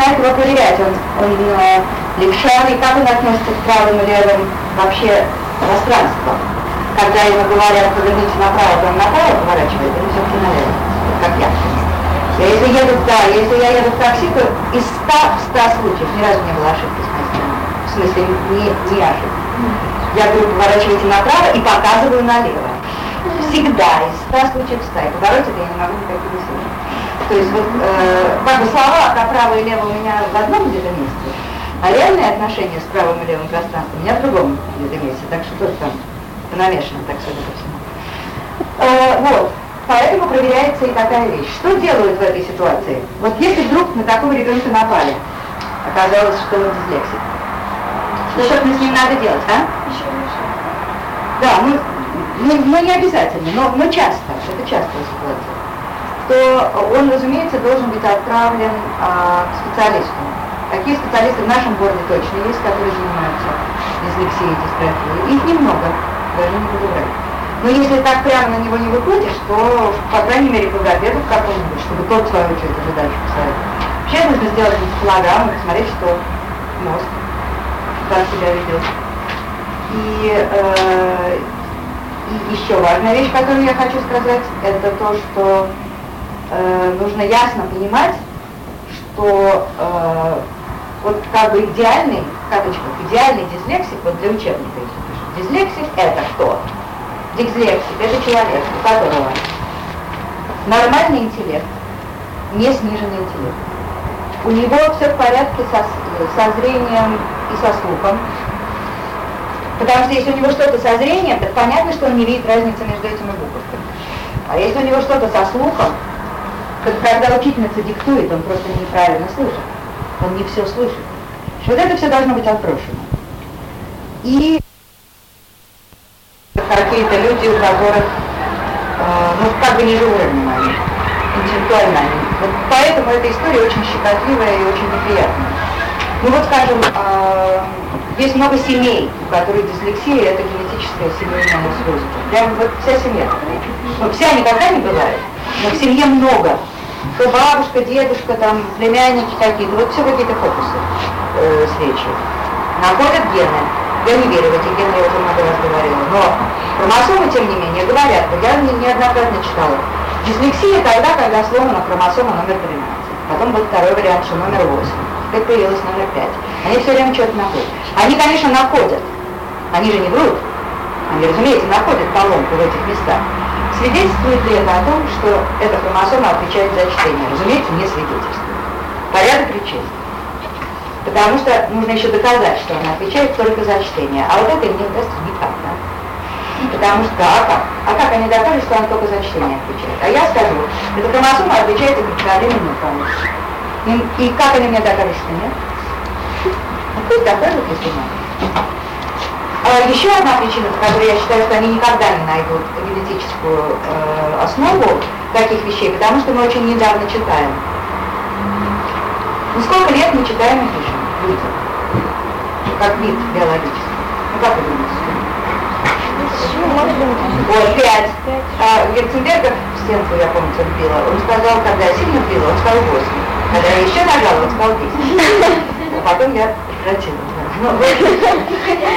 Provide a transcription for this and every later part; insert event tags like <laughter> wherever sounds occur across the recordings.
начинает его проверять. Он, он э, левшарный, как он относится к правым и левым вообще пространствам. Когда ему говорят, поверните направо, то он направо поворачивает, или все-таки налево, как я. Я если еду, да, если я еду в такси, то из 100 в 100 случаев ни разу не было ошибки с моей стороны. В смысле, не, не ошибки. Я говорю, поворачивайте направо и показываю налево. Всегда из 100 случаев 100. И поворотить я не могу никак не То есть вот э, как бы слова про право и лево у меня в одном где-то месте, а реальные отношения с правым и левым пространством у меня в другом где-то месте. Так что тоже там намешано, так судя по всему. Э, вот. Поэтому проверяется и такая вещь. Что делают в этой ситуации? Вот если вдруг на такого ребенка напали, оказалось, что он дислексик, что, собственно, с ним надо делать, а? Да, ну, ну, ну не обязательно, но, но часто, это частая ситуация, то он, разумеется, должен быть отправлен а, к специалисту. Такие специалисты в нашем городе точно есть, которые занимаются дислексией, дисграфией. Их немного, даже не буду врать. Но если так прямо на него не выходишь, то, по крайней мере, к логопеду какому-нибудь, чтобы тот, свою очередь, уже дальше посоветовал. Вообще нужно сделать энцефалограмму, посмотреть, что мозг, как себя ведет. И, э, и еще важная вещь, которую я хочу сказать, это то, что э, нужно ясно понимать, что э, вот как бы идеальный, каточка, идеальный дислексик, вот для учебника, если пишут, дислексик это кто? Дислексик – это человек, у которого нормальный интеллект, не сниженный интеллект. У него все в порядке со, со зрением и со слухом. Потому что если у него что-то со зрением, то понятно, что он не видит разницы между этими буковками. А если у него что-то со слухом, то когда учительница диктует, он просто неправильно слышит. Он не все слышит. Вот это все должно быть отброшено. И какие-то люди, у которых, э, ну, как бы ниже уровня они, интеллектуально они. Вот поэтому эта история очень щекотливая и очень неприятная. Ну вот, скажем, э, есть много семей, у которых дислексия – это генетическое семейное свойство. Прям вот вся семья. Ну, вся никогда не бывает, но в семье много. То бабушка, дедушка, там, племянники какие-то, вот все какие-то фокусы э, с. Находят гены, я не верю в эти гены, я уже много раз говорила. Но хромосомы, тем не менее, говорят, я не, неоднократно читала. Дислексия тогда, когда сломана хромосома номер 13. Потом был второй вариант, что номер 8. Теперь появилась номер 5. Они все время что-то находят. Они, конечно, находят. Они же не врут. Они, разумеется, находят поломку в этих местах. Свидетельствует ли это о том, что эта хромосома отвечает за чтение? Разумеется, не свидетельствует. Порядок речей потому что нужно еще доказать, что она отвечает только за чтение. А вот это не удастся никак, да? Потому что, а как? А как они докажут, что она только за чтение отвечает? А я скажу, эта хромосома отвечает за представление память. И, и как они мне докажут, что нет? Ну, пусть докажут, если надо. А еще одна причина, по которой я считаю, что они никогда не найдут генетическую э, основу таких вещей, потому что мы очень недавно читаем. Ну сколько лет мы читаем и пишем? людям, как вид биологический. Ну как вы думаете? Вот, пять. А Герценбергер в стенку, я помню, била. Он сказал, когда я сильно била, он сказал 8. Когда я еще нажала, он сказал 10. А потом я прекратила. Ну,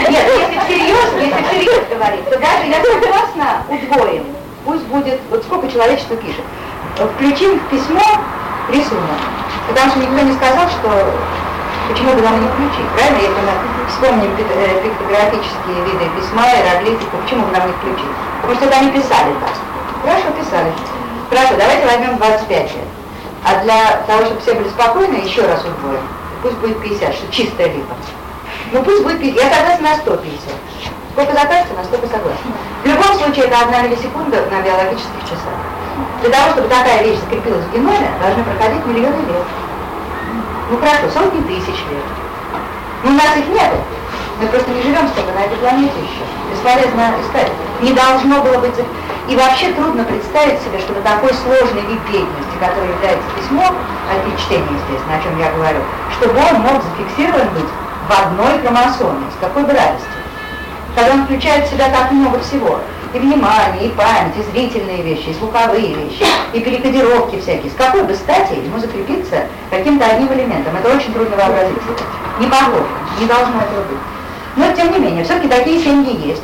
нет, если всерьез, если всерьез говорить, то даже я согласна удвоим. Пусть будет, вот сколько человечество пишет. Включим в письмо рисунок. Потому что никто не сказал, что Почему бы нам не включить, правильно? Если мы вспомним э, пиктографические виды письма, иероглифику, почему бы нам не включить? Потому что они писали так. Хорошо, писали. Хорошо, давайте возьмем 25 лет. А для того, чтобы все были спокойны, еще раз удвоим. Пусть будет 50, что чистая липа. Ну пусть будет 50. Я согласна на 150. Сколько закажете, на столько согласна. В любом случае, это одна миллисекунда на биологических часах. Для того, чтобы такая вещь закрепилась в геноме, должны проходить миллионы лет. Ну хорошо, сотни тысяч лет. Ну у нас их нету. Мы просто не живем столько на этой планете еще. Бесполезно искать. Не должно было быть... И вообще трудно представить себе, чтобы такой сложный вид деятельности, который является письмо, а чтение, естественно, о чем я говорю, чтобы он мог зафиксирован быть в одной хромосоме. С какой бы радости. Когда он включает в себя так много всего. и внимание, и память, и зрительные вещи, и слуховые вещи, и перекодировки всякие. С какой бы стати ему закрепиться каким-то одним элементом? Это очень трудно вообразить. Не похоже, не должно этого быть. Но тем не менее, все-таки такие семьи есть.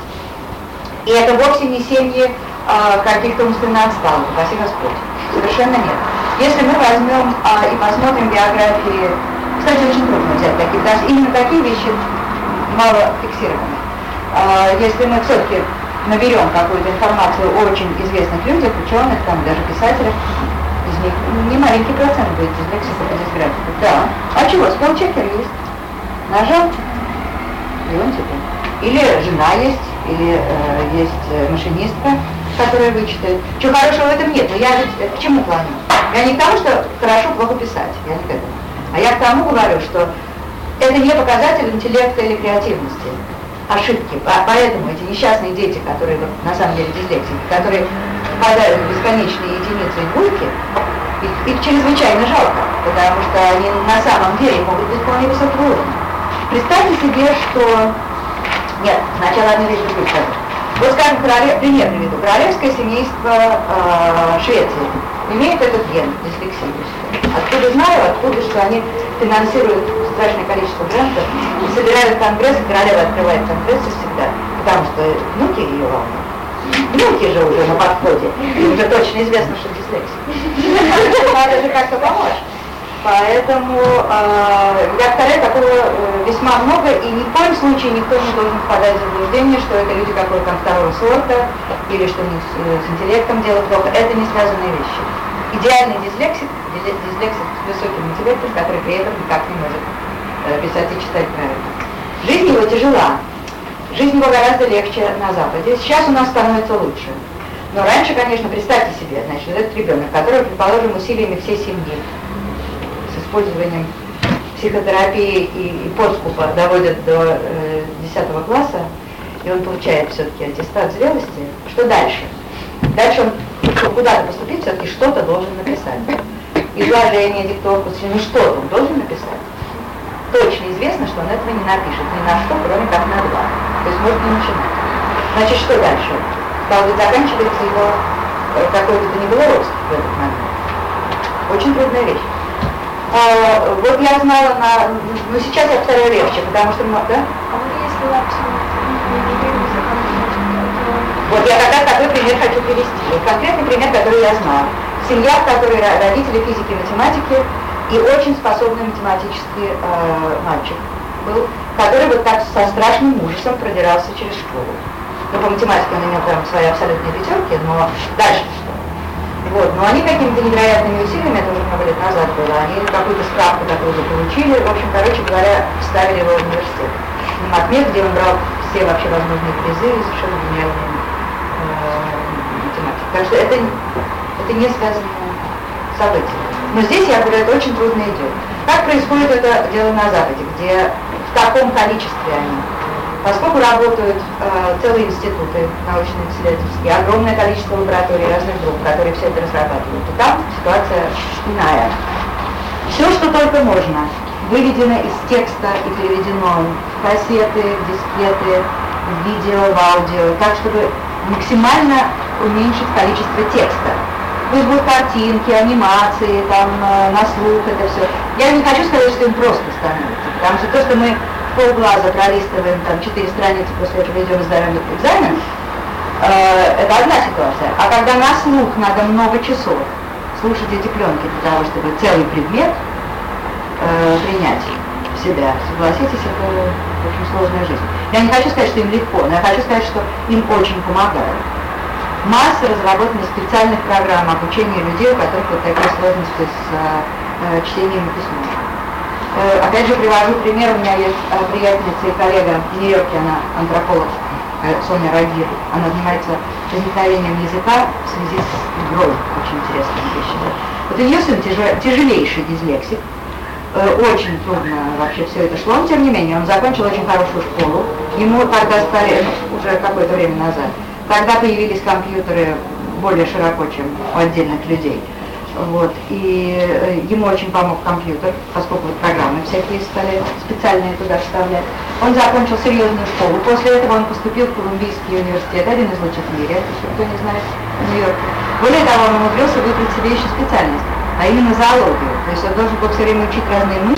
И это вовсе не семьи а, каких-то умственно отсталых, спасибо Господь. Совершенно нет. Если мы возьмем а, и посмотрим биографии, кстати, очень трудно взять такие, даже именно такие вещи мало фиксированы. А, если мы все-таки наберем какую-то информацию о очень известных людях, ученых, там даже писателях, из них не маленький процент будет из лексиков и дисграфиков. Да. А чего? Спелчекер есть. Нажал, тебе. Или жена есть, или э, есть э, машинистка, которая вычитает. Чего хорошего в этом нет, но я ведь э, к чему клоню? Я не к тому, что хорошо плохо писать, я не к этому. А я к тому говорю, что это не показатель интеллекта или креативности. Ошибки. Поэтому эти несчастные дети, которые на самом деле дислексики, которые попадают в бесконечные единицы и двойки, их, их чрезвычайно жалко, потому что они на самом деле могут быть вполне высокого уровня. Представьте себе, что... Нет, сначала одну вещь другую скажу. Вот скажем, королев... пример приведу. Королевское семейство э, Швеции имеет этот ген, дислексию. Откуда знаю, откуда, что они финансируют страшное количество грантов, собирают конгресс, королева открывает конгрессы всегда, потому что внуки ее волнуют. Внуки же уже на подходе, уже точно известно, что дислексия. <laughs> Надо же как-то помочь. Поэтому э, повторяю, такого э, весьма много, и ни в коем случае никто не должен впадать в заблуждение, что это люди какого-то второго сорта, или что у них с, с интеллектом дело плохо. Это не связанные вещи. Идеальный дислексик, дислексик с высоким интеллектом, который при этом никак не может э, писать и читать правильно. Жизнь его тяжела, жизнь его гораздо легче на Западе. Сейчас у нас становится лучше. Но раньше, конечно, представьте себе, значит, этот ребенок, который, предположим, усилиями всей семьи, использованием психотерапии и, и подкупа доводят до э, 10 класса, и он получает все-таки аттестат зрелости, что дальше? Дальше он, куда-то поступить, все-таки что-то должен написать. Изложение, диктовку, ну что-то он должен написать. Точно известно, что он этого не напишет ни на что, кроме как на два. То есть может не начинать. Значит, что дальше? Стало быть, заканчивается его э, какой-то не было рост в этот момент. Очень трудная вещь. А, вот я знала на... Ну, сейчас я повторяю легче, потому что... Да? А вот если Вот я раз такой пример хочу привести. Конкретный пример, который я знала. Семья, в которой родители физики и математики, и очень способный математический э, мальчик был, который вот так со страшным ужасом продирался через школу. Ну, по математике он имел там свои абсолютные пятерки, но дальше? Вот, но они какими-то невероятными усилиями, это уже много лет назад было, они какую-то справку такую же получили, в общем, короче говоря, вставили его в университет. На Матмед, где он брал все вообще возможные призы и совершенно гениальные э, математики. Так что это, это не связанное событие. Но здесь, я говорю, это очень трудно идет. Как происходит это дело на Западе, где в таком количестве они Поскольку работают э, целые институты научно-исследовательские, огромное количество лабораторий разных групп, которые все это разрабатывают, то там ситуация иная. Все, что только можно, выведено из текста и переведено в кассеты, в дискеты, в видео, в аудио, так, чтобы максимально уменьшить количество текста. Пусть будут картинки, анимации, там, э, на слух, это все. Я не хочу сказать, что им просто становится, потому что то, что мы полглаза пролистываем там четыре страницы, после этого идем сдаем экзамен, э, это одна ситуация. А когда на слух надо много часов слушать эти пленки для того, чтобы целый предмет э, принять в себя, согласитесь, это очень сложная жизнь. Я не хочу сказать, что им легко, но я хочу сказать, что им очень помогает. Масса разработанных специальных программ обучения людей, у которых вот такие сложности с э, чтением и письмом. Э, опять же привожу пример, у меня есть э, приятельница и коллега в Нью-Йорке, она антрополог э, Соня Рагир, она занимается возникновением языка в связи с игрой, очень интересными вещами. Вот у нее сын тяжелейший дислексик, очень трудно вообще все это шло, но тем не менее он закончил очень хорошую школу, ему тогда стали, ну, уже какое-то время назад, тогда появились компьютеры более широко, чем у отдельных людей. Вот, и э, ему очень помог компьютер, поскольку вот программы всякие стали специальные туда вставлять. Он закончил серьезную школу. После этого он поступил в Колумбийский университет, один из лучших в мире, если кто не знает, в Нью-Йорке. Более того, он умудрился выбрать себе еще специальность, а именно зоологию. То есть он должен был все время учить разные мыши,